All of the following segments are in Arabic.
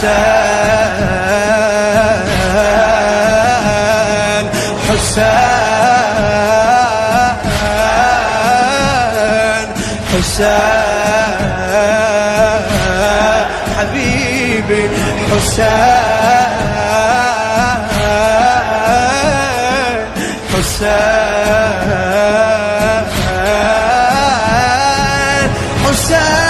حسين حسين حبيبي حسين حسين حسين.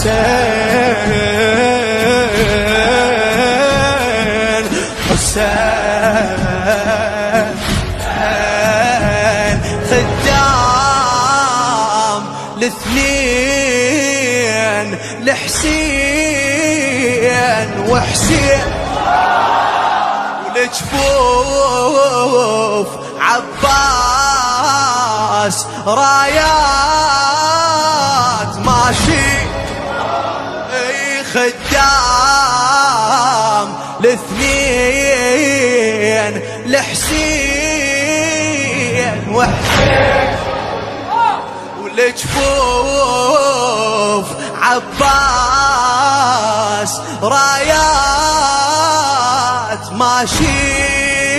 حسين حسين خدام الاثنين لحسين وحسين. ولجفوف عباس رايات ماشي. خدام الاثنين لحسين وحسين. ولجفوف عباس رايات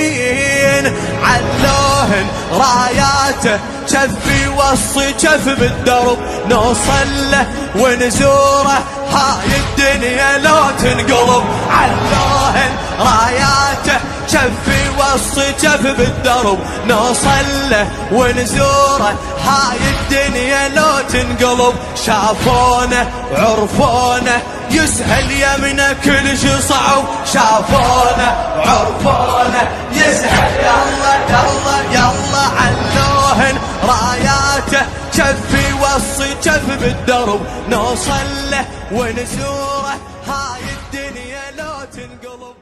ماشيين علوهن راياته جفي وصي جف بالدرب نوصل له ونزوره هاي الدنيا لو تنقلب علوهن راياته جفي وصي جف بالدرب نوصل له ونزوره. هاي الدنيا لو تنقلب شافونا عرفونا يسهل يمنا كل شي صعب شافونا عرفونا يسهل يلا يلا يلا علوهن راياته. جفي وصي جف بالدرب نوصل له ونزوره. هاي الدنيا لو تنقلب.